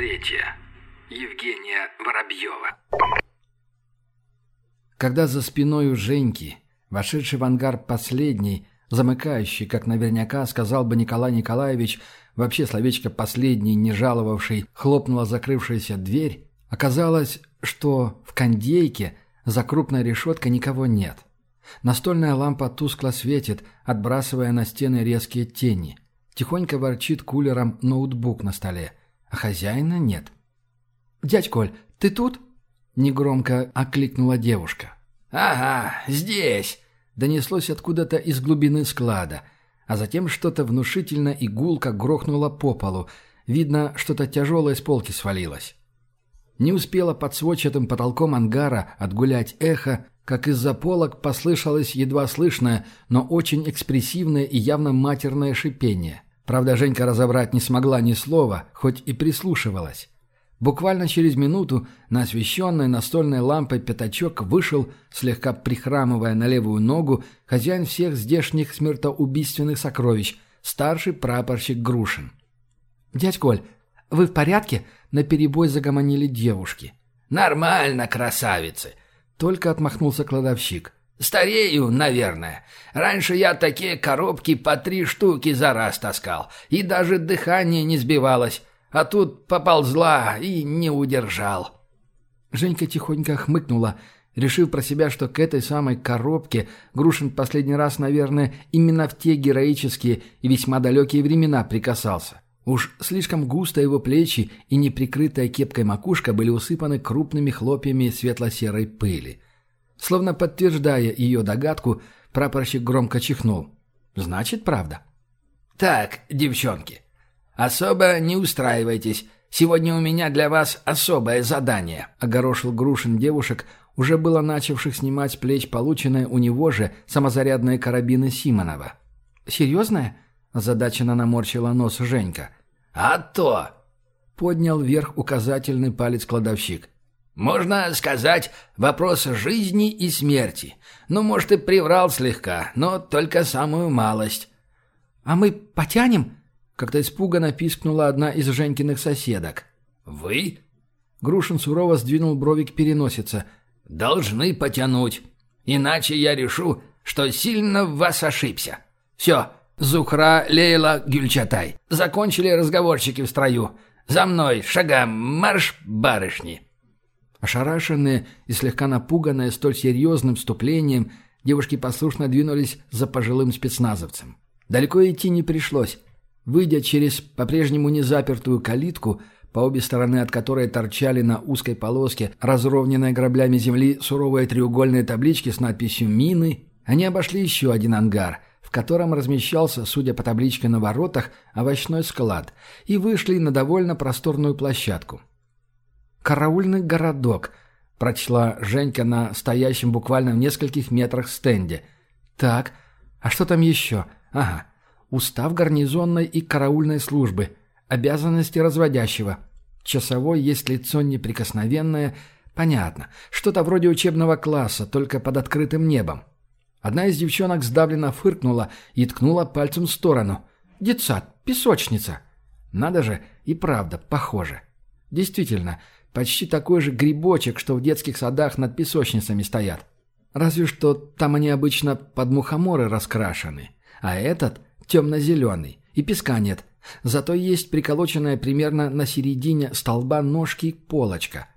Третья. Евгения Воробьева. Когда за спиной у Женьки, вошедший в ангар последний, замыкающий, как наверняка сказал бы Николай Николаевич, вообще словечко «последний», не жаловавший, хлопнула закрывшаяся дверь, оказалось, что в кондейке за крупной решеткой никого нет. Настольная лампа тускло светит, отбрасывая на стены резкие тени. Тихонько ворчит кулером ноутбук на столе, а хозяина нет. «Дядь Коль, ты тут?» — негромко окликнула девушка. «Ага, здесь!» — донеслось откуда-то из глубины склада, а затем что-то внушительно и гулко грохнуло по полу. Видно, что-то тяжелое с полки свалилось. Не успела под сводчатым потолком ангара отгулять эхо, как из-за полок послышалось едва слышное, но очень экспрессивное и явно матерное шипение. Правда, Женька разобрать не смогла ни слова, хоть и прислушивалась. Буквально через минуту на освещенной настольной лампой пятачок вышел, слегка прихрамывая на левую ногу, хозяин всех здешних смертоубийственных сокровищ, старший прапорщик Грушин. «Дядь Коль, вы в порядке?» — наперебой загомонили девушки. «Нормально, красавицы!» — только отмахнулся кладовщик. «Старею, наверное. Раньше я такие коробки по три штуки за раз таскал, и даже дыхание не сбивалось. А тут поползла и не удержал. Женька тихонько хмыкнула, решив про себя, что к этой самой коробке Грушин последний раз, наверное, именно в те героические и весьма далекие времена прикасался. Уж слишком густо его плечи и неприкрытая кепкой макушка были усыпаны крупными хлопьями светло-серой пыли. Словно подтверждая ее догадку, прапорщик громко чихнул. «Значит, правда». «Так, девчонки, «Особо не устраивайтесь. Сегодня у меня для вас особое задание», — огорошил Грушин девушек, уже было начавших снимать с плеч полученные у него же самозарядные карабины Симонова. «Серьезное?» — озадаченно наморщила нос Женька. «А то!» — поднял вверх указательный палец кладовщик. «Можно сказать, вопрос жизни и смерти. Ну, может, и приврал слегка, но только самую малость». «А мы потянем?» Как-то испуганно пискнула одна из Женькиных соседок. «Вы?» Грушин сурово сдвинул брови к переносице. «Должны потянуть. Иначе я решу, что сильно в вас ошибся. Все, Зухра, Лейла, Гюльчатай. Закончили разговорчики в строю. За мной, шагам, марш, барышни!» Ошарашенные и слегка напуганные столь серьезным вступлением, девушки послушно двинулись за пожилым спецназовцем. Далеко идти не пришлось. Выйдя через по-прежнему незапертую калитку, по обе стороны от которой торчали на узкой полоске, разровненной граблями земли, суровые треугольные таблички с надписью «Мины», они обошли еще один ангар, в котором размещался, судя по табличке на воротах, овощной склад, и вышли на довольно просторную площадку. «Караульный городок», — прочла Женька на стоящем буквально в нескольких метрах стенде. «Так, а что там еще? Ага, Устав гарнизонной и караульной службы. Обязанности разводящего. Часовой есть лицо неприкосновенное. Понятно. Что-то вроде учебного класса, только под открытым небом. Одна из девчонок сдавленно фыркнула и ткнула пальцем в сторону. «Детсад, песочница!» Надо же, и правда, похоже. Действительно, почти такой же грибочек, что в детских садах над песочницами стоят. Разве что там они обычно под мухоморы раскрашены. А этот темно-зеленый, и песка нет. Зато есть приколоченная примерно на середине столба ножки полочка.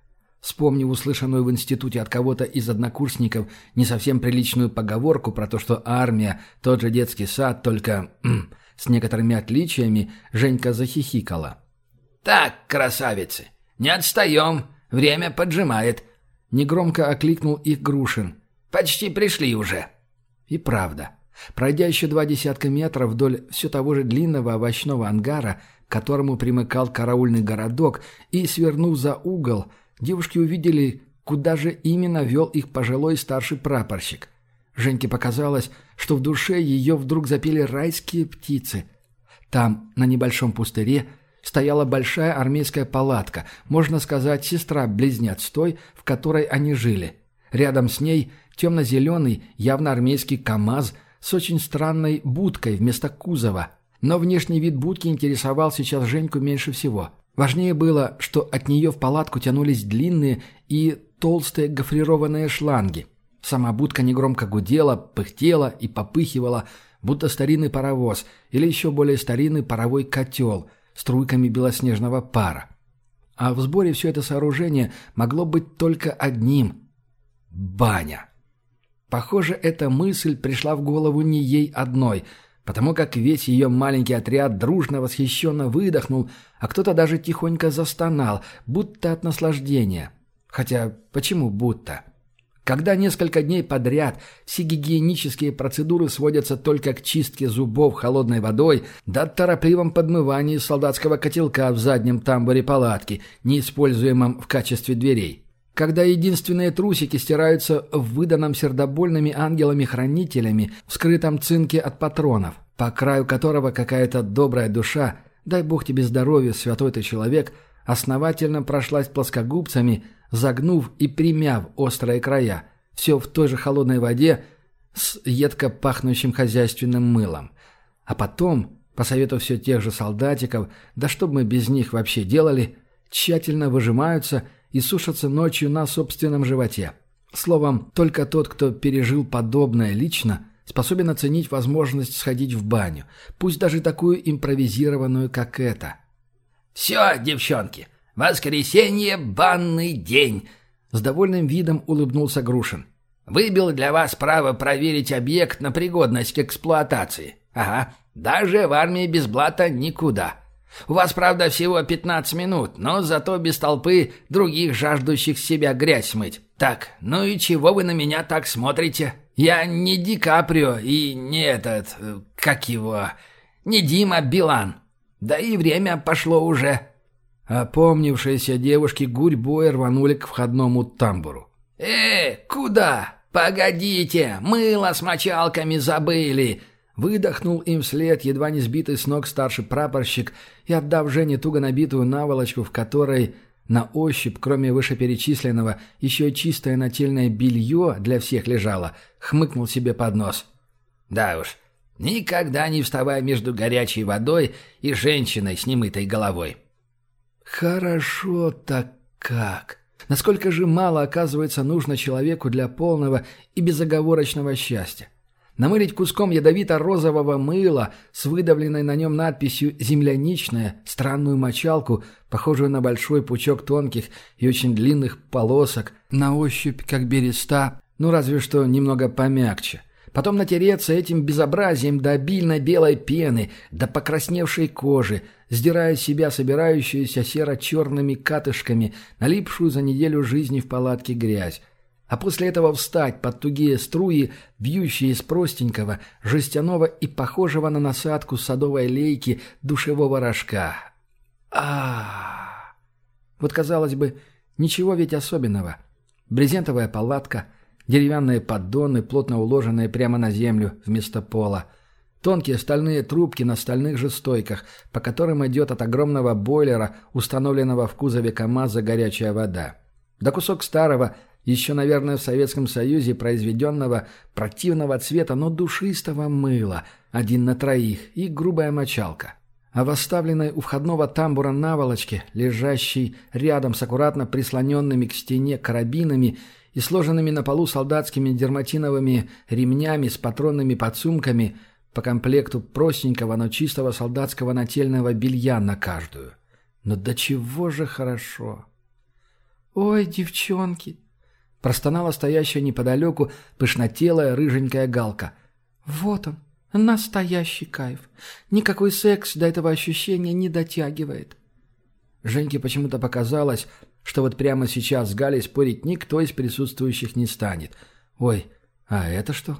Вспомнив услышанную в институте от кого-то из однокурсников не совсем приличную поговорку про то, что армия – тот же детский сад, только с некоторыми отличиями, Женька захихикала. «Так, красавицы, не отстаем, время поджимает», – негромко окликнул их Грушин. «Почти пришли уже». И правда – Пройдя еще два десятка метров вдоль все того же длинного овощного ангара, к которому примыкал караульный городок, и, свернув за угол, девушки увидели, куда же именно вел их пожилой старший прапорщик. Женьке показалось, что в душе ее вдруг запели райские птицы. Там, на небольшом пустыре, стояла большая армейская палатка, можно сказать, сестра-близнец той, в которой они жили. Рядом с ней темно-зеленый, явно армейский КАМАЗ – с очень странной будкой вместо кузова. Но внешний вид будки интересовал сейчас Женьку меньше всего. Важнее было, что от нее в палатку тянулись длинные и толстые гофрированные шланги. Сама будка негромко гудела, пыхтела и попыхивала, будто старинный паровоз или еще более старинный паровой котел струйками белоснежного пара. А в сборе все это сооружение могло быть только одним – баня. Похоже, эта мысль пришла в голову не ей одной, потому как весь ее маленький отряд дружно восхищенно выдохнул, а кто-то даже тихонько застонал, будто от наслаждения. Хотя почему будто? Когда несколько дней подряд все гигиенические процедуры сводятся только к чистке зубов холодной водой, да торопливом подмывании солдатского котелка в заднем тамбуре палатки, неиспользуемом в качестве дверей. Когда единственные трусики стираются в выданном сердобольными ангелами-хранителями в скрытом цинке от патронов, по краю которого какая-то добрая душа, дай бог тебе здоровья, святой ты человек, основательно прошлась плоскогубцами, загнув и примяв острые края, все в той же холодной воде с едко пахнущим хозяйственным мылом. А потом, по совету все тех же солдатиков, да что бы мы без них вообще делали, тщательно выжимаются – и сушатся ночью на собственном животе. Словом, только тот, кто пережил подобное лично, способен оценить возможность сходить в баню, пусть даже такую импровизированную, как эта. «Все, девчонки, воскресенье – банный день!» С довольным видом улыбнулся Грушин. «Выбил для вас право проверить объект на пригодность к эксплуатации. Ага, даже в армии без блата никуда. У вас, правда, всего 15 минут, но зато без толпы других жаждущих себя грязь смыть. Так, ну и чего вы на меня так смотрите? Я не Ди Каприо и не этот... Э, как его... Не Дима Билан. Да и время пошло уже». Опомнившиеся девушки гурьбой рванули к входному тамбуру. «Э, куда? Погодите, мыло с мочалками забыли!» Выдохнул им вслед едва не сбитый с ног старший прапорщик и, отдав Жене туго набитую наволочку, в которой на ощупь, кроме вышеперечисленного, еще чистое нательное белье для всех лежало, хмыкнул себе под нос. «Да уж, никогда не вставай между горячей водой и женщиной с немытой головой». «Хорошо-то как!» Насколько же мало, оказывается, нужно человеку для полного и безоговорочного счастья. Намылить куском ядовито-розового мыла с выдавленной на нем надписью «Земляничная» странную мочалку, похожую на большой пучок тонких и очень длинных полосок, на ощупь как береста, ну разве что немного помягче. Потом натереться этим безобразием до обильной белой пены, до покрасневшей кожи, сдирая с себя собирающуюся серо-черными катышками, налипшую за неделю жизни в палатке грязь а после этого встать под тугие струи, бьющие из простенького, жестяного и похожего на насадку садовой лейки душевого рожка. а Вот, казалось бы, ничего ведь особенного. Брезентовая палатка, деревянные поддоны, плотно уложенные прямо на землю вместо пола, тонкие стальные трубки на стальных же стойках, по которым идет от огромного бойлера, установленного в кузове КамАЗа горячая вода. Да кусок старого, еще, наверное, в Советском Союзе произведенного противного цвета, но душистого мыла, один на троих, и грубая мочалка. А в оставленной у входного тамбура наволочке, лежащей рядом с аккуратно прислоненными к стене карабинами и сложенными на полу солдатскими дерматиновыми ремнями с патронными подсумками по комплекту простенького, но чистого солдатского нательного белья на каждую. Но до чего же хорошо! «Ой, девчонки, Простонала стоящая неподалеку пышнотелая рыженькая галка. «Вот он, настоящий кайф. Никакой секс до этого ощущения не дотягивает». Женьке почему-то показалось, что вот прямо сейчас с Галей спорить никто из присутствующих не станет. «Ой, а это что?»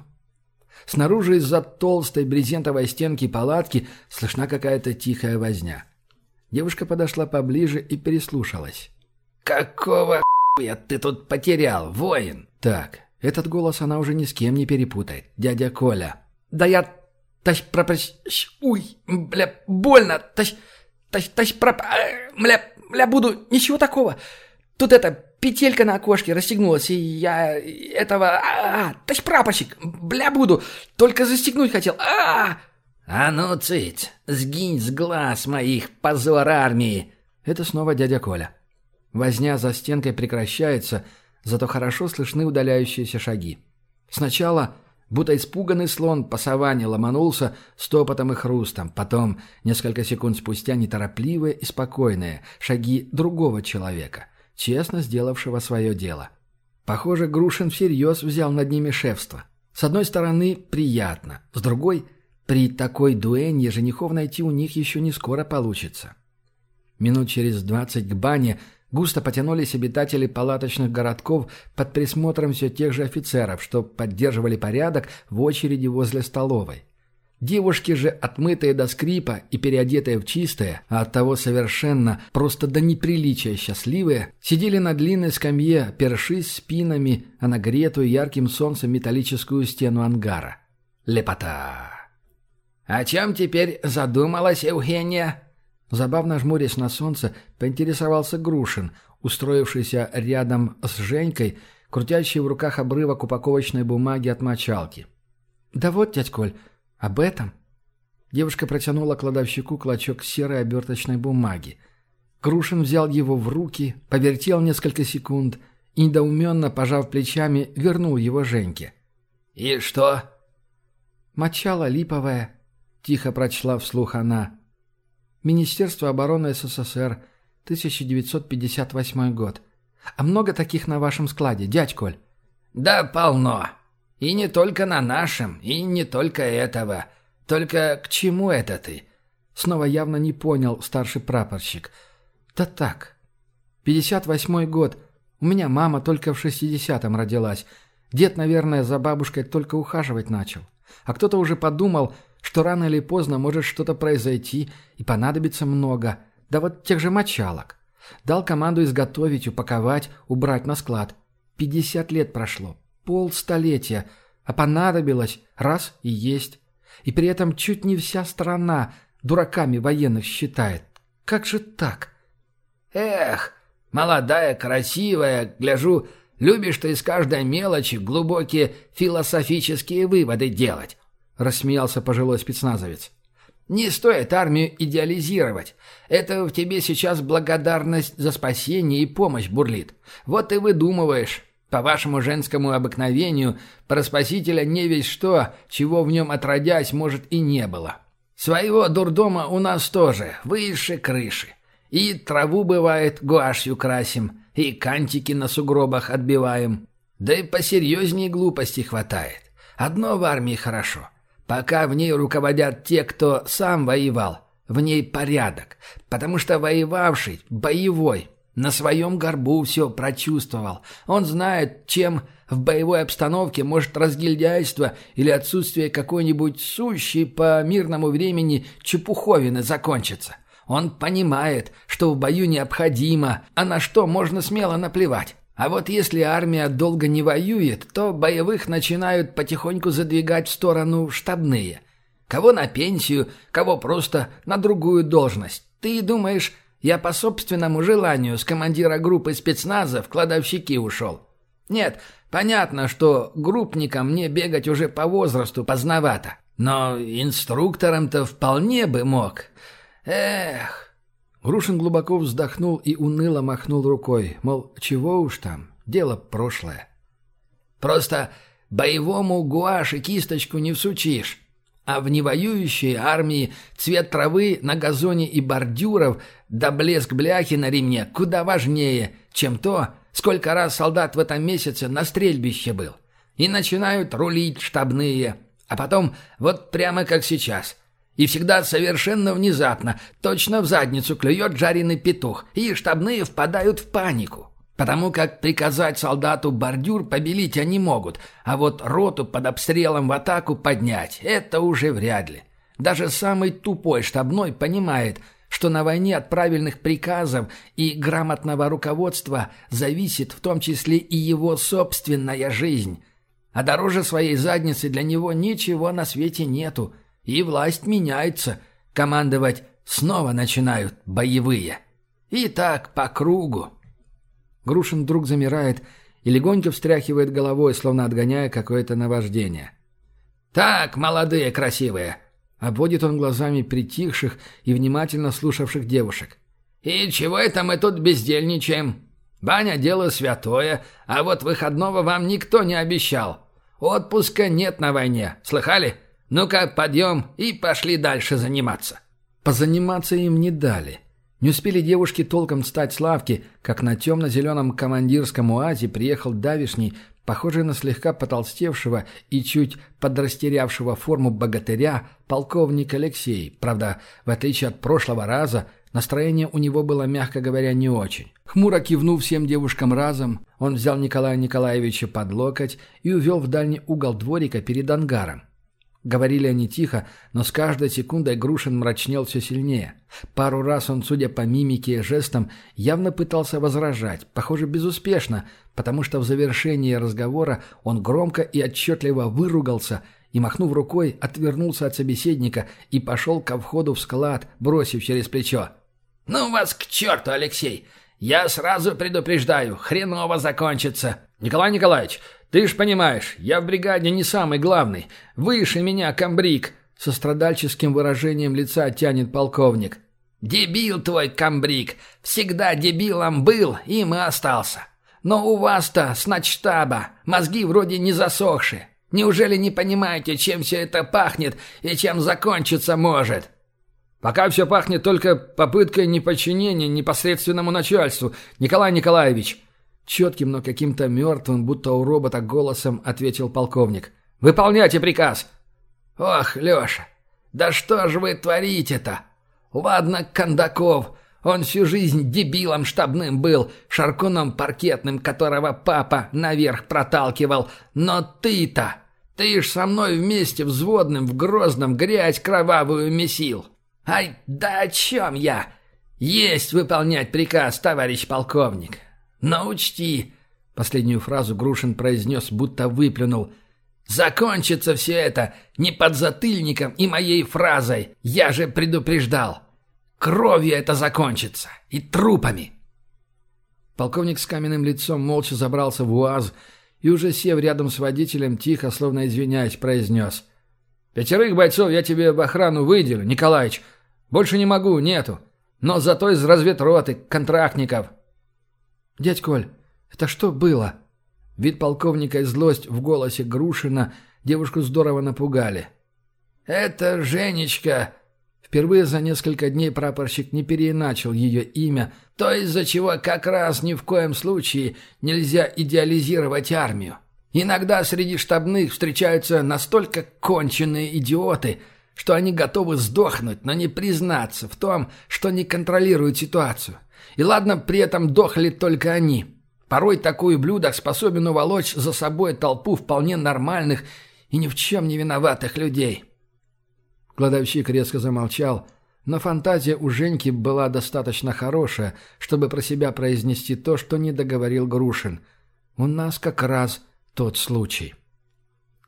Снаружи из-за толстой брезентовой стенки палатки слышна какая-то тихая возня. Девушка подошла поближе и переслушалась. «Какого «Я ты тут потерял, воин!» «Так, этот голос она уже ни с кем не перепутает. Дядя Коля». «Да я... Тащ пропрос... Уй, бля, больно! Тащ... Тащ... Тащ проп... Бля, бля, буду... Ничего такого! Тут это... Петелька на окошке расстегнулась, и я... Этого... А, тащ прапорщик! Бля, буду! Только застегнуть хотел! а «А ну, цыть! Сгинь с глаз моих, позор армии!» Это снова дядя Коля. Возня за стенкой прекращается, зато хорошо слышны удаляющиеся шаги. Сначала, будто испуганный слон по саванне ломанулся стопотом и хрустом, потом, несколько секунд спустя, неторопливые и спокойные шаги другого человека, честно сделавшего свое дело. Похоже, Грушин всерьез взял над ними шефство. С одной стороны, приятно, с другой, при такой дуэнье женихов найти у них еще не скоро получится. Минут через двадцать к бане густо потянулись обитатели палаточных городков под присмотром все тех же офицеров, что поддерживали порядок в очереди возле столовой. Девушки же, отмытые до скрипа и переодетые в чистое, а оттого совершенно, просто до неприличия счастливые, сидели на длинной скамье, першись спинами, а нагретую ярким солнцем металлическую стену ангара. Лепота! «О чем теперь задумалась Евгения?» Забавно жмурясь на солнце, поинтересовался Грушин, устроившийся рядом с Женькой, крутящий в руках обрывок упаковочной бумаги от мочалки. «Да вот, дядь Коль, об этом». Девушка протянула кладовщику клочок серой оберточной бумаги. Грушин взял его в руки, повертел несколько секунд и, недоуменно пожав плечами, вернул его Женьке. «И что?» «Мочало липовое», — тихо прочла вслух она. Министерство обороны СССР, 1958 год. А много таких на вашем складе, дядь Коль?» «Да полно. И не только на нашем, и не только этого. Только к чему это ты?» Снова явно не понял старший прапорщик. «Да так. 58 год. У меня мама только в 60-м родилась. Дед, наверное, за бабушкой только ухаживать начал. А кто-то уже подумал, что рано или поздно может что-то произойти и понадобится много. Да вот тех же мочалок. Дал команду изготовить, упаковать, убрать на склад. Пятьдесят лет прошло. Полстолетия. А понадобилось. Раз и есть. И при этом чуть не вся страна дураками военных считает. Как же так? Эх, молодая, красивая, гляжу, любишь ты из каждой мелочи глубокие философические выводы делать. — рассмеялся пожилой спецназовец. «Не стоит армию идеализировать. Это в тебе сейчас благодарность за спасение и помощь бурлит. Вот и выдумываешь. По вашему женскому обыкновению, про спасителя не весь что, чего в нем отродясь, может, и не было. Своего дурдома у нас тоже, выше крыши. И траву, бывает, гуашью красим, и кантики на сугробах отбиваем. Да и посерьезнее глупости хватает. Одно в армии хорошо. Пока в ней руководят те, кто сам воевал, в ней порядок, потому что воевавший, боевой, на своем горбу все прочувствовал. Он знает, чем в боевой обстановке может разгильдяйство или отсутствие какой-нибудь сущей по мирному времени чепуховины закончиться. Он понимает, что в бою необходимо, а на что можно смело наплевать. А вот если армия долго не воюет, то боевых начинают потихоньку задвигать в сторону штабные. Кого на пенсию, кого просто на другую должность. Ты думаешь, я по собственному желанию с командира группы спецназа в кладовщики ушел? Нет, понятно, что группникам мне бегать уже по возрасту поздновато. Но инструктором-то вполне бы мог. Эх, Грушин глубоко вздохнул и уныло махнул рукой, мол, чего уж там, дело прошлое. «Просто боевому гуашь и кисточку не всучишь, а в невоюющей армии цвет травы на газоне и бордюров да блеск бляхи на ремне куда важнее, чем то, сколько раз солдат в этом месяце на стрельбище был. И начинают рулить штабные, а потом вот прямо как сейчас – и всегда совершенно внезапно, точно в задницу клюет жареный петух, и штабные впадают в панику. Потому как приказать солдату бордюр побелить они могут, а вот роту под обстрелом в атаку поднять – это уже вряд ли. Даже самый тупой штабной понимает, что на войне от правильных приказов и грамотного руководства зависит в том числе и его собственная жизнь. А дороже своей задницы для него ничего на свете нету – и власть меняется. Командовать снова начинают боевые. И так по кругу. Грушин вдруг замирает и легонько встряхивает головой, словно отгоняя какое-то наваждение. «Так, молодые красивые!» Обводит он глазами притихших и внимательно слушавших девушек. «И чего это мы тут бездельничаем? Баня – дело святое, а вот выходного вам никто не обещал. Отпуска нет на войне, слыхали? Ну-ка, подъем и пошли дальше заниматься». Позаниматься им не дали. Не успели девушки толком встать с лавки, как на темно-зеленом командирском уазе приехал давишний, похожий на слегка потолстевшего и чуть подрастерявшего форму богатыря, полковник Алексей. Правда, в отличие от прошлого раза, настроение у него было, мягко говоря, не очень. Хмуро кивнув всем девушкам разом, он взял Николая Николаевича под локоть и увел в дальний угол дворика перед ангаром. Говорили они тихо, но с каждой секундой Грушин мрачнел все сильнее. Пару раз он, судя по мимике и жестам, явно пытался возражать, похоже, безуспешно, потому что в завершении разговора он громко и отчетливо выругался и, махнув рукой, отвернулся от собеседника и пошел ко входу в склад, бросив через плечо. «Ну вас к черту, Алексей! Я сразу предупреждаю, хреново закончится!» «Николай Николаевич, «Ты ж понимаешь, я в бригаде не самый главный. Выше меня комбриг!» Со страдальческим выражением лица тянет полковник. «Дебил твой комбриг! Всегда дебилом был, им и остался. Но у вас-то с начтаба мозги вроде не засохшие. Неужели не понимаете, чем все это пахнет и чем закончиться может?» «Пока все пахнет только попыткой неподчинения непосредственному начальству, Николай Николаевич», Четким, но каким-то мертвым, будто у робота голосом ответил полковник. «Выполняйте приказ!» «Ох, Леша, да что же вы творите-то? Ладно, Кондаков, он всю жизнь дебилом штабным был, шаркуном паркетным, которого папа наверх проталкивал. Но ты-то, ты ж со мной вместе взводным в Грозном грязь кровавую месил. Ай, да о чем я? Есть выполнять приказ, товарищ полковник. Но учти, последнюю фразу Грушин произнес, будто выплюнул. Закончится все это не под затыльником и моей фразой. Я же предупреждал. Кровью это закончится. И трупами. Полковник с каменным лицом молча забрался в УАЗ и, уже сев рядом с водителем, тихо, словно извиняясь, произнес. «Пятерых бойцов я тебе в охрану выделю, Николаич. Больше не могу, нету. Но зато из разведроты, контрактников. «Дядь Коль, это что было?» Вид полковника и злость в голосе Грушина девушку здорово напугали. «Это Женечка!» Впервые за несколько дней прапорщик не переиначил ее имя, то из-за чего как раз ни в коем случае нельзя идеализировать армию. Иногда среди штабных встречаются настолько конченые идиоты, что они готовы сдохнуть, но не признаться в том, что не контролируют ситуацию. И ладно, при этом дохли только они. Порой такой ублюдок способен уволочь за собой толпу вполне нормальных и ни в чем не виноватых людей. Кладовщик резко замолчал, но фантазия у Женьки была достаточно хорошая, чтобы про себя произнести то, что не договорил Грушин. У нас как раз тот случай.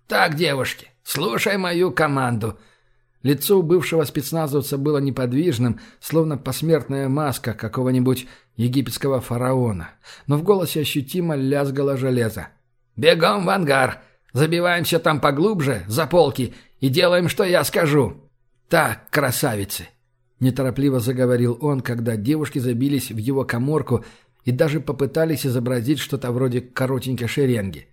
«Так, девушки, слушай мою команду», Лицо у бывшего спецназовца было неподвижным, словно посмертная маска какого-нибудь египетского фараона. Но в голосе ощутимо лязгало железо. «Бегом в ангар! Забиваемся там поглубже, за полки, и делаем, что я скажу!» «Так, красавицы!» Неторопливо заговорил он, когда девушки забились в его коморку и даже попытались изобразить что-то вроде коротенькой шеренги.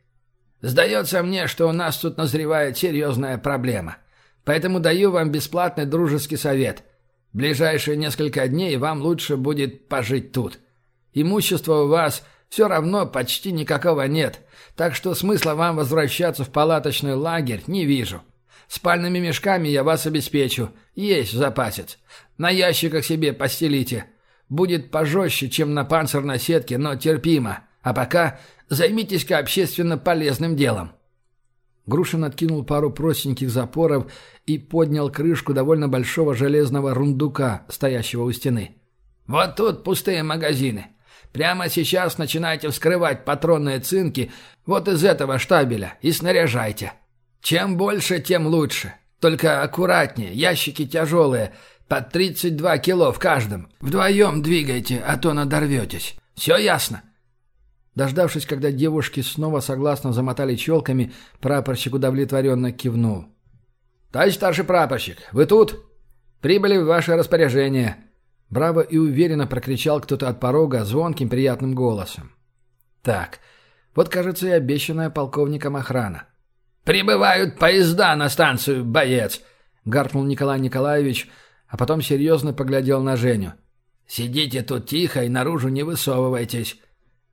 «Сдается мне, что у нас тут назревает серьезная проблема. Поэтому даю вам бесплатный дружеский совет. Ближайшие несколько дней вам лучше будет пожить тут. Имущества у вас все равно почти никакого нет, так что смысла вам возвращаться в палаточный лагерь не вижу. Спальными мешками я вас обеспечу. Есть запасец. На ящиках себе постелите. Будет пожестче, чем на панцирной сетке, но терпимо. А пока займитесь-ка общественно полезным делом. Грушин откинул пару простеньких запоров и поднял крышку довольно большого железного рундука, стоящего у стены. «Вот тут пустые магазины. Прямо сейчас начинайте вскрывать патронные цинки вот из этого штабеля и снаряжайте. Чем больше, тем лучше. Только аккуратнее, ящики тяжелые, по 32 кило в каждом. Вдвоем двигайте, а то надорветесь. Все ясно?» Дождавшись, когда девушки снова согласно замотали челками, прапорщик удовлетворенно кивнул. «Товарищ старший прапорщик, вы тут? Прибыли в ваше распоряжение». Браво и уверенно прокричал кто-то от порога звонким приятным голосом. Так, вот, кажется, и обещанная полковником охрана. «Прибывают поезда на станцию, боец!» — гаркнул Николай Николаевич, а потом серьезно поглядел на Женю. «Сидите тут тихо и наружу не высовывайтесь».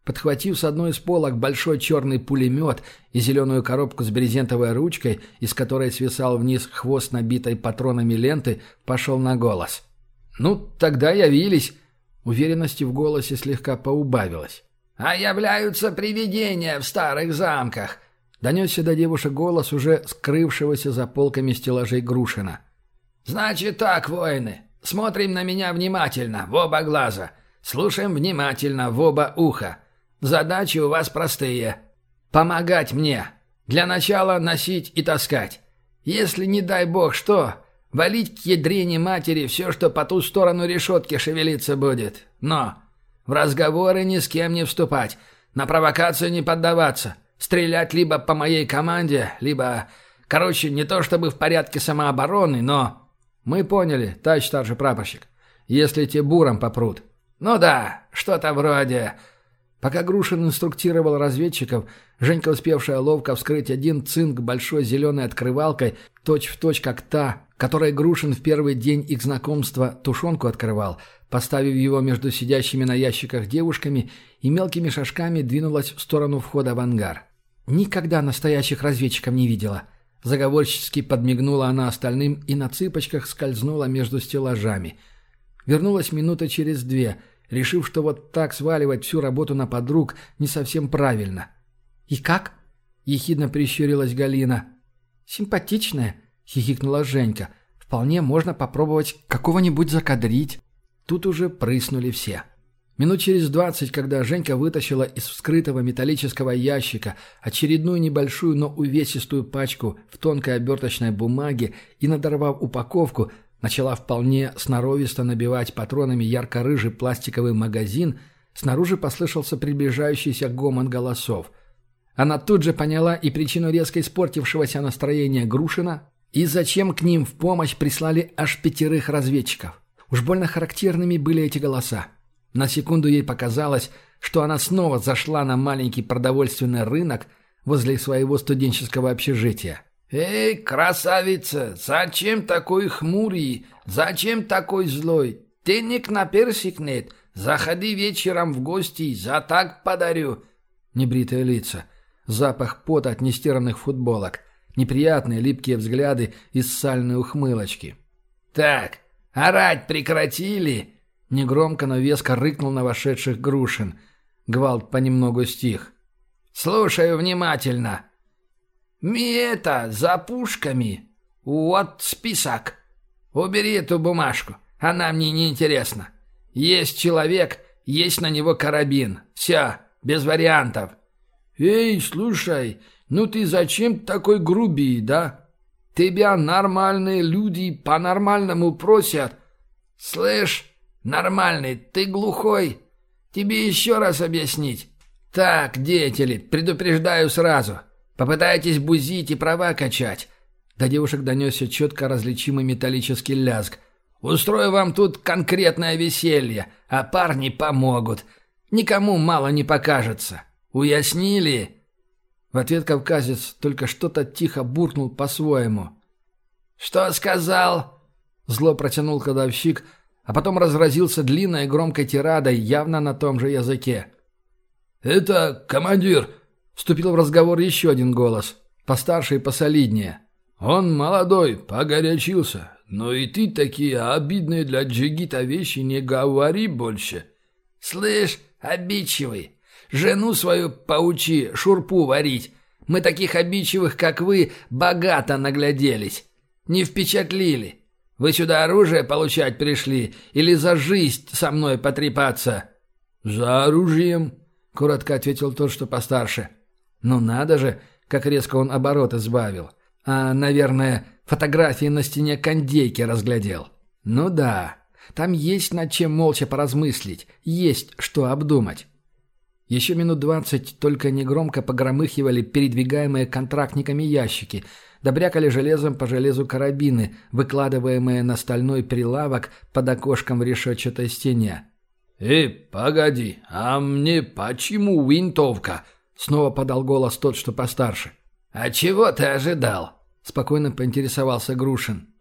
Подхватив с одной из полок большой черный пулемет и зеленую коробку с брезентовой ручкой, из которой свисал вниз хвост набитой патронами ленты, пошел на голос. «Ну, тогда явились». Уверенности в голосе слегка поубавилось. «А являются привидения в старых замках», — донесся до девушек голос уже скрывшегося за полками стеллажей Грушина. «Значит так, воины, смотрим на меня внимательно, в оба глаза, слушаем внимательно, в оба уха. Задачи у вас простые. Помогать мне. Для начала носить и таскать. Если, не дай бог, что, валить к ядрене матери все, что по ту сторону решетки шевелиться будет. Но в разговоры ни с кем не вступать, на провокацию не поддаваться, стрелять либо по моей команде, либо... Короче, не то чтобы в порядке самообороны, но... Мы поняли, товарищ старший прапорщик. Если те буром попрут. Ну да, что-то вроде... Пока Грушин инструктировал разведчиков, Женька, успевшая ловко вскрыть один цинк большой зеленой открывалкой, точь-в-точь точь как та, которой Грушин в первый день их знакомства тушенку открывал, поставив его между сидящими на ящиках девушками и мелкими шажками двинулась в сторону входа в ангар. «Никогда настоящих разведчиков не видела», Заговорчески подмигнула она остальным и на цыпочках скользнула между стеллажами. Вернулась минута через две, решив, что вот так сваливать всю работу на подруг не совсем правильно. «И как?» — ехидно прищурилась Галина. «Симпатичная», — хихикнула Женька. «Вполне можно попробовать какого-нибудь закадрить». Тут уже прыснули все. Минут через двадцать, когда Женька вытащила из вскрытого металлического ящика очередную небольшую, но увесистую пачку в тонкой оберточной бумаге и, надорвав упаковку, начала вполне сноровисто набивать патронами ярко-рыжий пластиковый магазин, снаружи послышался приближающийся гомон голосов. Она тут же поняла и причину резко испортившегося настроения Грушина, и зачем к ним в помощь прислали аж пятерых разведчиков. Уж больно характерными были эти голоса. На секунду ей показалось, что она снова зашла на маленький продовольственный рынок возле своего студенческого общежития. «Эй, красавица, зачем такой хмурый? Зачем такой злой? Денег на персик нет. Заходи вечером в гости, за так подарю». Небритые лица, запах пота от нестиранных футболок, неприятные липкие взгляды и сальные ухмылочки. «Так, орать прекратили?» Негромко, но веско рыкнул на вошедших Грушин. Гвалт понемногу стих. «Слушаю внимательно. Ми это, за пушками. Вот список. Убери эту бумажку. Она мне не интересна. Есть человек, есть на него карабин. Все, без вариантов. Эй, слушай, ну ты зачем такой грубий, да? Тебя нормальные люди по-нормальному просят. Слышь, нормальный, ты глухой? Тебе еще раз объяснить. Так, деятели, предупреждаю сразу. Попытаетесь бузить и права качать». До девушек донесся четко различимый металлический лязг. «Устрою вам тут конкретное веселье, а парни помогут. Никому мало не покажется. Уяснили?» В ответ кавказец только что-то тихо буркнул по-своему. «Что сказал?» Зло протянул кладовщик, а потом разразился длинной громкой тирадой, явно на том же языке. «Это командир!» Вступил в разговор еще один голос, постарше и посолиднее. «Он молодой, погорячился. Но и ты такие обидные для джигита вещи не говори больше». «Слышь, обидчивый, жену свою поучи шурпу варить. Мы таких обидчивых, как вы, богато нагляделись. Не впечатлили. Вы сюда оружие получать пришли или за жизнь со мной потрепаться?» «За оружием», — коротко ответил тот, что постарше. Ну надо же, как резко он оборот избавил. А, наверное, фотографии на стене кондейки разглядел. Ну да, там есть над чем молча поразмыслить, есть что обдумать. Еще минут двадцать только негромко погромыхивали передвигаемые контрактниками ящики, добрякали железом по железу карабины, выкладываемые на стальной прилавок под окошком в решетчатой стене. «Эй, погоди, а мне почему винтовка?» Снова подал голос тот, что постарше. «А чего ты ожидал?» Спокойно поинтересовался Грушин.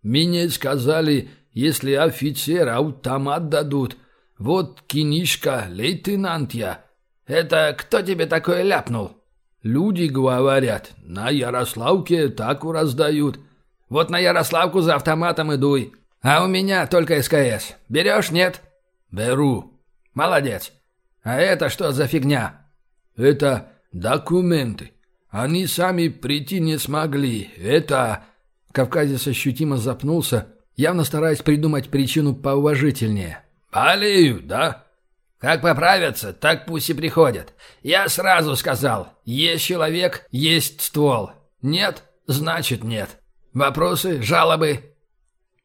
«Мне сказали, если офицер автомат дадут. Вот кинишка, лейтенант я. «Это кто тебе такое ляпнул?» «Люди говорят, на Ярославке так раздают». «Вот на Ярославку за автоматом и дуй. А у меня только СКС. Берешь, нет?» «Беру». «Молодец. А это что за фигня?» «Это документы. Они сами прийти не смогли. Это...» Кавказец ощутимо запнулся, явно стараясь придумать причину поуважительнее. «Болеют, да?» Как поправятся, так пусть и приходят. Я сразу сказал, есть человек, есть ствол. Нет, значит нет. Вопросы, жалобы?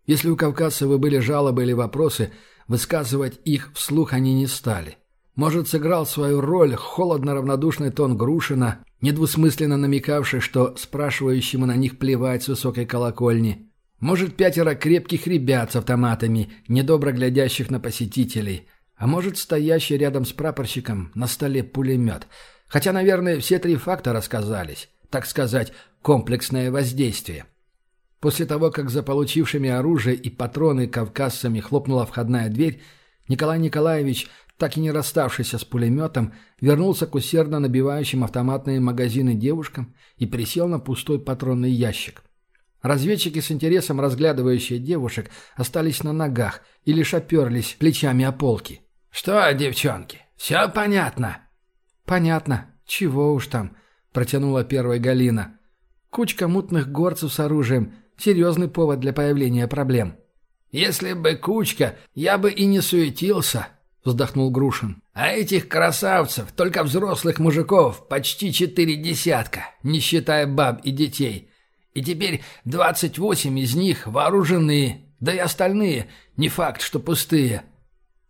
Если у кавказцев были жалобы или вопросы, высказывать их вслух они не стали. Может, сыграл свою роль холодно-равнодушный тон Грушина, недвусмысленно намекавший, что спрашивающему на них плевать с высокой колокольни. Может, пятеро крепких ребят с автоматами, недобро глядящих на посетителей – а может, стоящий рядом с прапорщиком на столе пулемет. Хотя, наверное, все три фактора сказались. Так сказать, комплексное воздействие. После того, как за получившими оружие и патроны кавказцами хлопнула входная дверь, Николай Николаевич, так и не расставшийся с пулеметом, вернулся к усердно набивающим автоматные магазины девушкам и присел на пустой патронный ящик. Разведчики, с интересом разглядывающие девушек, остались на ногах и лишь оперлись плечами о полки. «Что, девчонки, все понятно?» «Понятно. Чего уж там», — протянула первая Галина. «Кучка мутных горцев с оружием — серьезный повод для появления проблем». «Если бы кучка, я бы и не суетился», — вздохнул Грушин. «А этих красавцев, только взрослых мужиков, почти четыре десятка, не считая баб и детей. И теперь двадцать восемь из них вооружены, да и остальные не факт, что пустые».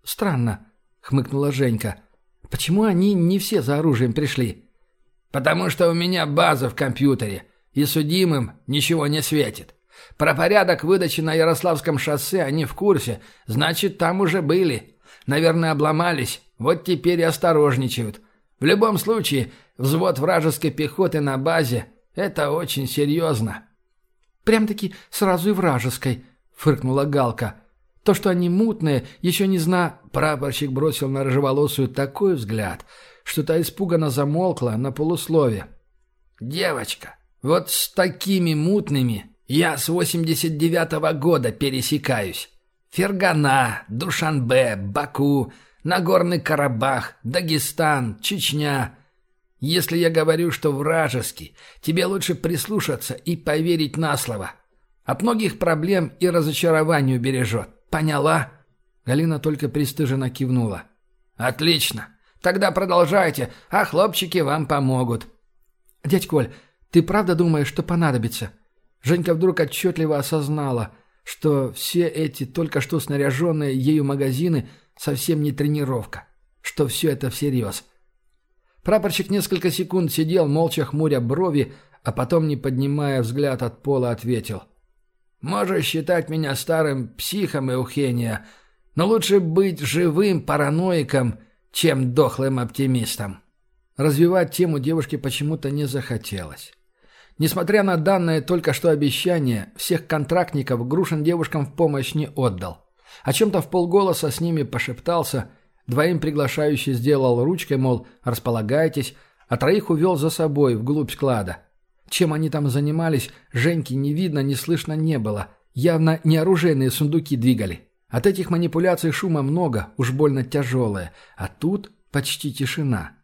«Странно», — хмыкнула Женька. «Почему они не все за оружием пришли?» «Потому что у меня база в компьютере, и судимым ничего не светит. Про порядок выдачи на Ярославском шоссе они в курсе, значит, там уже были. Наверное, обломались, вот теперь и осторожничают. В любом случае, взвод вражеской пехоты на базе это очень серьезно». «Прям-таки сразу и вражеской», — фыркнула Галка. «То, что они мутные, еще не зна...» Прапорщик бросил на рыжеволосую такой взгляд, что та испуганно замолкла на полуслове. «Девочка, вот с такими мутными я с 89-го года пересекаюсь. Фергана, Душанбе, Баку, Нагорный Карабах, Дагестан, Чечня. Если я говорю, что вражеский, тебе лучше прислушаться и поверить на слово. От многих проблем и разочарований убережет. Поняла?» Галина только пристыженно кивнула. «Отлично. Тогда продолжайте, а хлопчики вам помогут». «Дядь Коль, ты правда думаешь, что понадобится?» Женька вдруг отчетливо осознала, что все эти только что снаряженные ею магазины совсем не тренировка, что все это всерьез. Прапорщик несколько секунд сидел, молча хмуря брови, а потом, не поднимая взгляд от пола, ответил. «Можешь считать меня старым психом, Эухения, но лучше быть живым параноиком, чем дохлым оптимистом». Развивать тему девушке почему-то не захотелось. Несмотря на данное только что обещание, всех контрактников Грушин девушкам в помощь не отдал. О чем-то в полголоса с ними пошептался – Двоим приглашающий сделал ручкой, мол, располагайтесь, а троих увел за собой, вглубь склада. Чем они там занимались, Женьки не видно, не слышно не было. Явно не оружейные сундуки двигали. От этих манипуляций шума много, уж больно тяжелое. А тут почти тишина.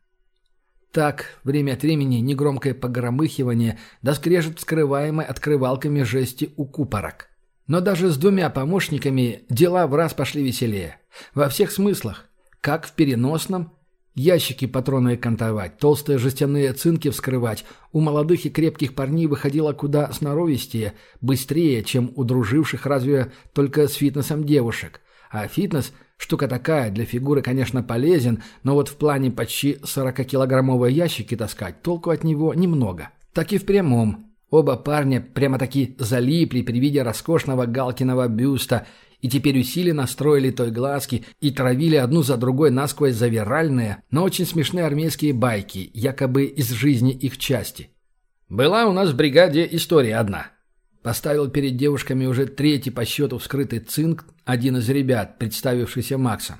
Так, время от времени негромкое погромыхивание да скрежет скрываемой открывалками жести у купорок. Но даже с двумя помощниками дела в раз пошли веселее. Во всех смыслах. Как в переносном? Ящики патроны кантовать, толстые жестяные цинки вскрывать. У молодых и крепких парней выходило куда сноровистее, быстрее, чем у друживших разве только с фитнесом девушек. А фитнес, Штука такая, для фигуры, конечно, полезен, но вот в плане почти 40-килограммовые ящики таскать толку от него немного. Так и в прямом. Оба парня прямо-таки залипли при виде роскошного Галкиного бюста и теперь усиленно строили той глазки и травили одну за другой насквозь завиральные, но очень смешные армейские байки, якобы из жизни их части. «Была у нас в бригаде история одна», Поставил перед девушками уже третий по счету вскрытый цинк один из ребят, представившийся Максом.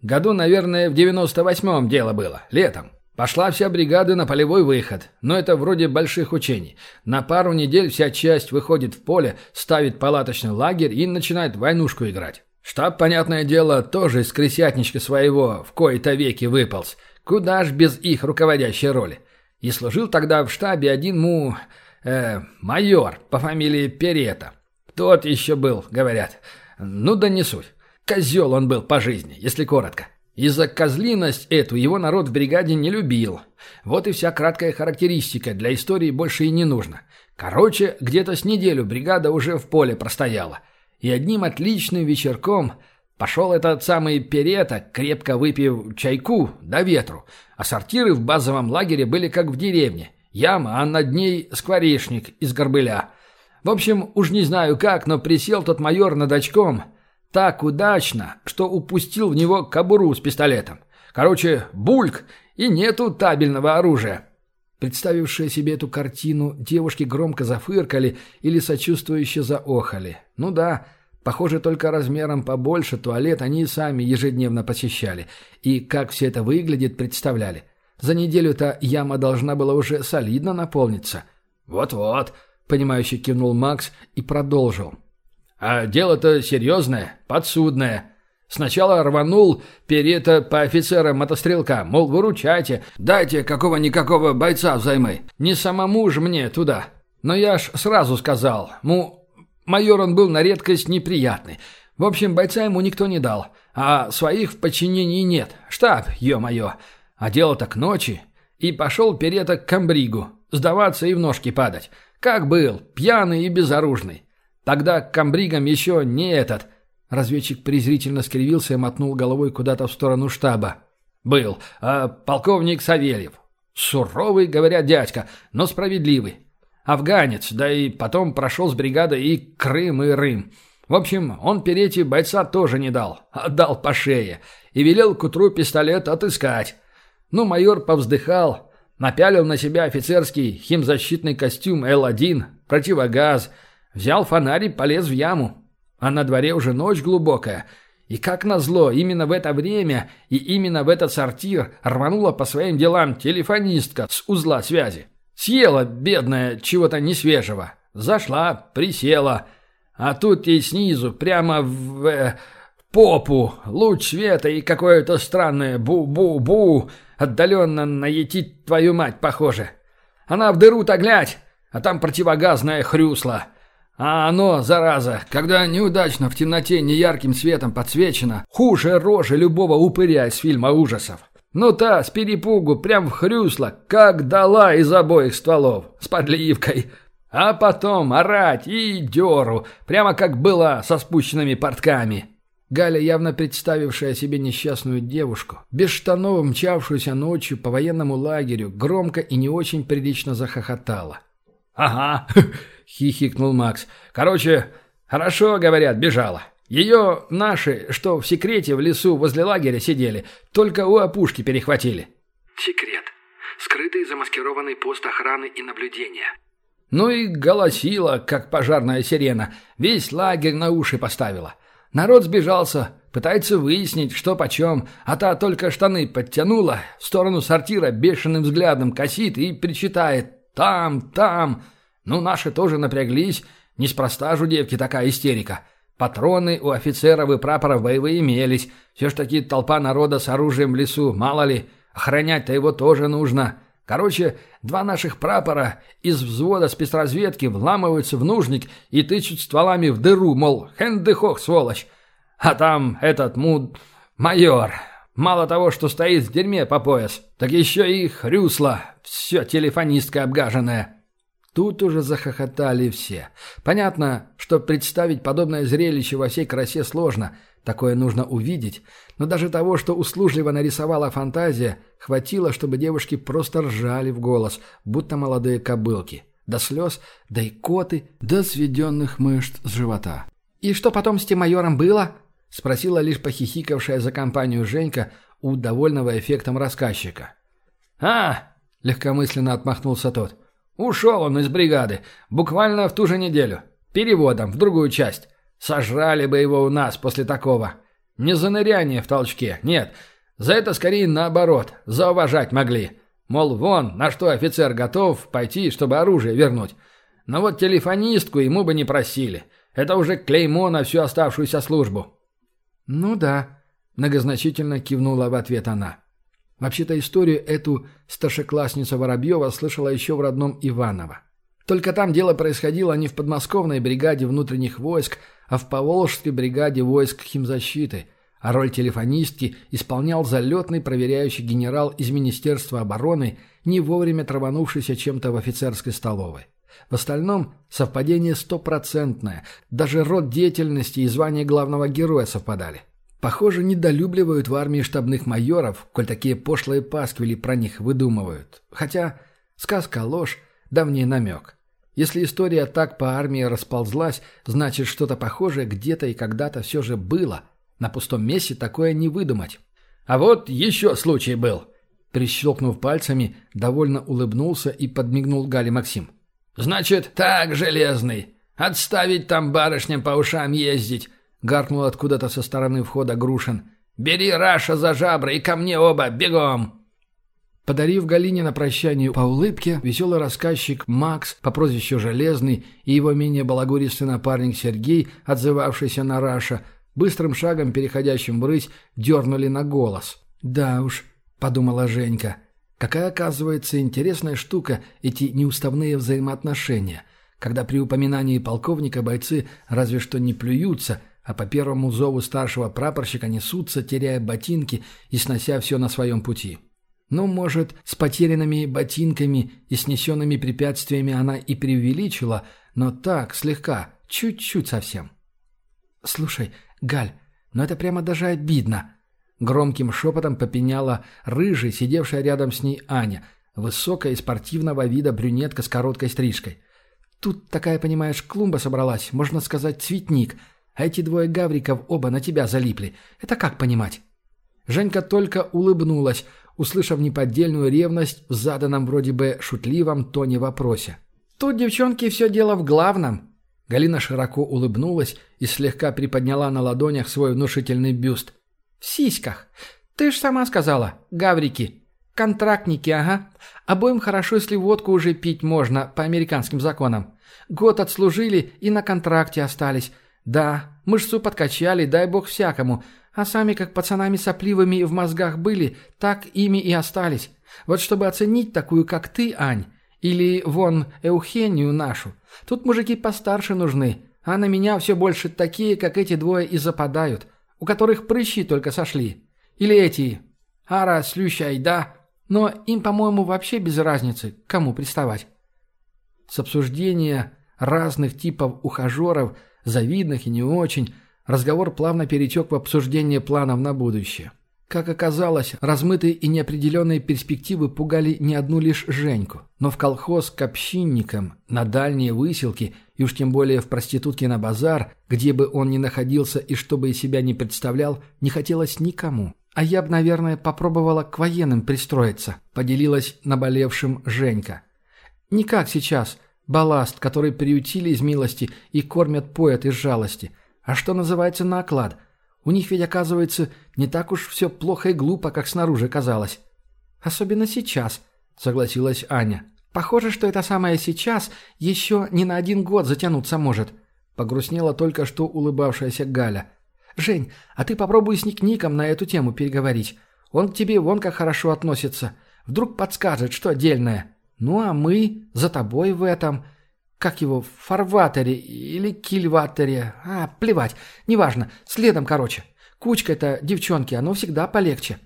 Году, наверное, в девяносто восьмом дело было, летом. Пошла вся бригада на полевой выход, но это вроде больших учений. На пару недель вся часть выходит в поле, ставит палаточный лагерь и начинает войнушку играть. Штаб, понятное дело, тоже из крысятничка своего в кои-то веки выполз. Куда ж без их руководящей роли. И служил тогда в штабе один му э, майор по фамилии Перета. Тот еще был, говорят. Ну да не суть. Козел он был по жизни, если коротко. И за козлиность эту его народ в бригаде не любил. Вот и вся краткая характеристика, для истории больше и не нужно. Короче, где-то с неделю бригада уже в поле простояла. И одним отличным вечерком пошел этот самый Перета, крепко выпив чайку до ветру. А сортиры в базовом лагере были как в деревне – Яма, а над ней скворечник из горбыля. В общем, уж не знаю как, но присел тот майор над очком так удачно, что упустил в него кобуру с пистолетом. Короче, бульк, и нету табельного оружия. Представившие себе эту картину, девушки громко зафыркали или сочувствующе заохали. Ну да, похоже, только размером побольше туалет они и сами ежедневно посещали. И как все это выглядит, представляли. За неделю-то яма должна была уже солидно наполниться. «Вот-вот», — понимающе кивнул Макс и продолжил. «А дело-то серьезное, подсудное. Сначала рванул перета по офицерам мотострелка, мол, выручайте, дайте какого-никакого бойца взаймы. Не самому же мне туда. Но я ж сразу сказал, му, майор он был на редкость неприятный. В общем, бойца ему никто не дал, а своих в подчинении нет. Штаб, ё-моё. А дело-то ночи. И пошел перета к комбригу. Сдаваться и в ножки падать. Как был, пьяный и безоружный. Тогда к комбригам еще не этот. Разведчик презрительно скривился и мотнул головой куда-то в сторону штаба. Был. А полковник Савельев. Суровый, говорят, дядька, но справедливый. Афганец, да и потом прошел с бригадой и Крым, и Рым. В общем, он перети бойца тоже не дал, отдал по шее и велел к утру пистолет отыскать. Ну, майор повздыхал, напялил на себя офицерский химзащитный костюм Л-1, противогаз, взял фонарь и полез в яму. А на дворе уже ночь глубокая. И как назло, именно в это время и именно в этот сортир рванула по своим делам телефонистка с узла связи. Съела, бедная, чего-то несвежего. Зашла, присела. А тут ей снизу, прямо в... Э, попу, луч света и какое-то странное бу-бу-бу, отдаленно на етить твою мать похоже. Она в дыру-то глядь, а там противогазное хрюсло. А оно, зараза, когда неудачно в темноте неярким светом подсвечено, хуже рожи любого упыря из фильма ужасов. Ну та, с перепугу, прям в хрюсло, как дала из обоих стволов, с подливкой. А потом орать и дёру, прямо как была, со спущенными портками. Галя, явно представившая себе несчастную девушку, без штанов мчавшуюся ночью по военному лагерю, громко и не очень прилично захохотала. «Ага», — хихикнул Макс. «Короче, хорошо, говорят, бежала. Ее наши, что в секрете в лесу возле лагеря сидели, только у опушки перехватили». «Секрет. Скрытый замаскированный пост охраны и наблюдения». Ну и голосила, как пожарная сирена. Весь лагерь на уши поставила. Народ сбежался, пытается выяснить, что почем, а та только штаны подтянула, в сторону сортира бешеным взглядом косит и причитает «там, там». Ну, наши тоже напряглись, неспроста же у девки такая истерика. Патроны у офицеров и прапоров боевые имелись, все ж таки толпа народа с оружием в лесу, мало ли, охранять-то его тоже нужно. Короче, два наших прапора из взвода спецразведки вламываются в нужник и тычут стволами в дыру, мол, хендехох, сволочь. А там этот муд... майор. Мало того, что стоит в дерьме по пояс, так еще и хрюсло, все телефонистка обгаженная. Тут уже захохотали все. Понятно, что представить подобное зрелище во всей красе сложно. Такое нужно увидеть, но даже того, что услужливо нарисовала фантазия, хватило, чтобы девушки просто ржали в голос, будто молодые кобылки. До слез, до икоты, до сведенных мышц с живота. «И что потом с тем майором было?» — спросила лишь похихикавшая за компанию Женька у довольного эффектом рассказчика. «А!» — легкомысленно отмахнулся тот. «Ушел он из бригады, буквально в ту же неделю. Переводом, в другую часть. Сожрали бы его у нас после такого. Не за ныряние в толчке, нет. За это скорее наоборот, зауважать могли. Мол, вон, на что офицер готов пойти, чтобы оружие вернуть. Но вот телефонистку ему бы не просили. Это уже клеймо на всю оставшуюся службу. «Ну да», — многозначительно кивнула в ответ она. Вообще-то историю эту старшеклассница Воробьева слышала еще в родном Иваново. Только там дело происходило не в подмосковной бригаде внутренних войск, а в Поволжской бригаде войск химзащиты, а роль телефонистки исполнял залетный проверяющий генерал из Министерства обороны, не вовремя траванувшийся чем-то в офицерской столовой. В остальном совпадение стопроцентное, даже род деятельности и звание главного героя совпадали. Похоже, недолюбливают в армии штабных майоров, коль такие пошлые пасквили про них выдумывают. Хотя сказка ложь, давний намек. Если история так по армии расползлась, значит что-то похожее где-то и когда-то все же было. На пустом месте такое не выдумать. А вот еще случай был. Прищелкнув пальцами, довольно улыбнулся и подмигнул Гале Максим. «Значит, так, Железный, отставить там барышням по ушам ездить!» Гаркнул откуда-то со стороны входа Грушин. «Бери Раша за жабры и ко мне оба, бегом!» Подарив Галине на прощание по улыбке, веселый рассказчик Макс по прозвищу Железный и его менее балагуристый напарник Сергей, отзывавшийся на Рашу, быстрым шагом, переходящим в рысь, дернули на голос. «Да уж», — подумала Женька, — «какая, оказывается, интересная штука эти неуставные взаимоотношения, когда при упоминании полковника бойцы разве что не плюются, а по первому зову старшего прапорщика несутся, теряя ботинки и снося все на своем пути». Ну, может, с потерянными ботинками и снесенными препятствиями она и преувеличила, но так, слегка, чуть-чуть совсем. «Слушай, Галь, ну это прямо даже обидно!» Громким шепотом попеняла рыжий, сидевшая рядом с ней Аня, высокая и спортивного вида брюнетка с короткой стрижкой. «Тут такая, понимаешь, клумба собралась, можно сказать, цветник, а эти двое гавриков оба на тебя залипли. Это как понимать?» Женька только улыбнулась, услышав неподдельную ревность в заданном вроде бы шутливом тоне вопросе. «Тут, девчонки, все дело в главном». Галина широко улыбнулась и слегка приподняла на ладонях свой внушительный бюст. «В сиськах. Ты ж сама сказала. Гаврики. Контрактники, ага. Обоим хорошо, если водку уже пить можно по американским законам. Год отслужили и на контракте остались. Да, мышцу подкачали, дай бог всякому. А сами как пацанами сопливыми в мозгах были, так ими и остались. Вот чтобы оценить такую, как ты, Ань, или вон Эухению нашу, тут мужики постарше нужны, а на меня все больше такие, как эти двое и западают, у которых прыщи только сошли. Или эти, Ара, Слюща да, но им, по-моему, вообще без разницы, кому приставать. С обсуждения разных типов ухажеров, завидных и не очень, Разговор плавно перетек в обсуждение планов на будущее. Как оказалось, размытые и неопределенные перспективы пугали не одну лишь Женьку. Но в колхоз к общинникам, на дальние выселки и уж тем более в проститутке на базар, где бы он ни находился и что бы из себя не представлял, не хотелось никому. «А я бы, наверное, попробовала к военным пристроиться», – поделилась наболевшим Женька. «Не как сейчас. Балласт, который приютили из милости и кормят поэт из жалости – а что называется на оклад? У них ведь, оказывается, не так уж все плохо и глупо, как снаружи казалось. Особенно сейчас, согласилась Аня. Похоже, что это самое сейчас еще не на один год затянуться может. Погрустнела только что улыбавшаяся Галя. «Жень, а ты попробуй с Ник-Ником на эту тему переговорить. Он к тебе вон как хорошо относится. Вдруг подскажет, что отдельное. Ну а мы за тобой в этом. Как его, фарватере или кильватере. А, плевать, неважно, следом короче. Кучка-то, девчонки, оно всегда полегче.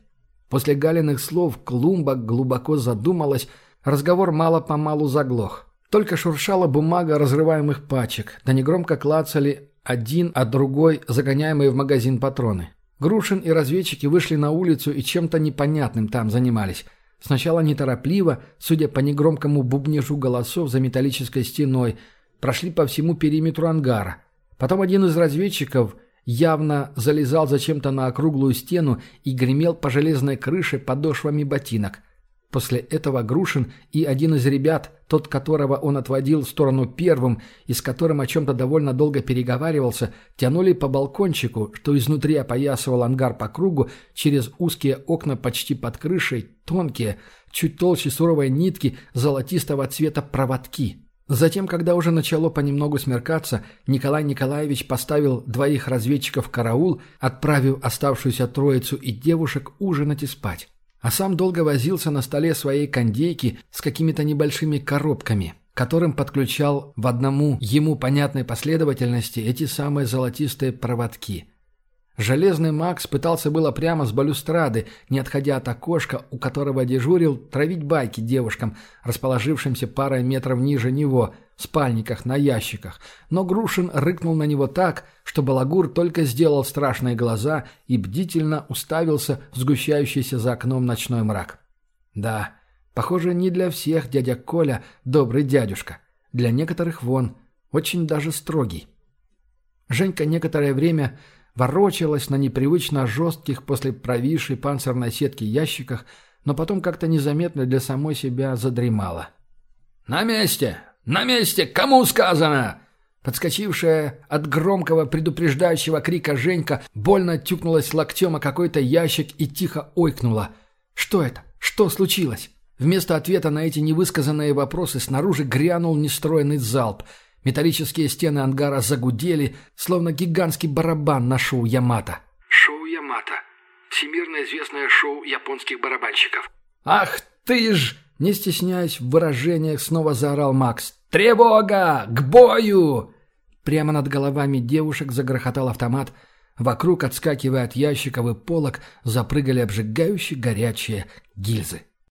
После Галиных слов Клумба глубоко задумалась, разговор мало-помалу заглох. Только шуршала бумага разрываемых пачек, да негромко клацали один от другой загоняемые в магазин патроны. Грушин и разведчики вышли на улицу и чем-то непонятным там занимались. Сначала неторопливо, судя по негромкому бубнежу голосов за металлической стеной, прошли по всему периметру ангара. Потом один из разведчиков явно залезал зачем-то на округлую стену и гремел по железной крыше подошвами ботинок. После этого Грушин и один из ребят, тот, которого он отводил в сторону первым и с которым о чем-то довольно долго переговаривался, тянули по балкончику, что изнутри опоясывал ангар по кругу, через узкие окна почти под крышей, тонкие, чуть толще суровой нитки золотистого цвета проводки. Затем, когда уже начало понемногу смеркаться, Николай Николаевич поставил двоих разведчиков в караул, отправив оставшуюся троицу и девушек ужинать и спать а сам долго возился на столе своей кондейки с какими-то небольшими коробками, которым подключал в одному ему понятной последовательности эти самые золотистые проводки. Железный Макс пытался было прямо с балюстрады, не отходя от окошка, у которого дежурил, травить байки девушкам, расположившимся парой метров ниже него – спальниках, на ящиках, но Грушин рыкнул на него так, что Балагур только сделал страшные глаза и бдительно уставился в сгущающийся за окном ночной мрак. Да, похоже, не для всех дядя Коля добрый дядюшка. Для некоторых вон, очень даже строгий. Женька некоторое время ворочалась на непривычно жестких после провисшей панцирной сетки ящиках, но потом как-то незаметно для самой себя задремала. «На месте!» «На месте! Кому сказано?» Подскочившая от громкого предупреждающего крика Женька больно тюкнулась локтем о какой-то ящик и тихо ойкнула. «Что это? Что случилось?» Вместо ответа на эти невысказанные вопросы снаружи грянул нестроенный залп. Металлические стены ангара загудели, словно гигантский барабан на шоу Ямато. Шоу Ямато. Всемирно известное шоу японских барабанщиков. «Ах ты ж!» Не стесняясь в выражениях, снова заорал Макс. «Тревога! К бою!» Прямо над головами девушек загрохотал автомат. Вокруг, отскакивая от ящиков и полок, запрыгали обжигающие горячие гильзы.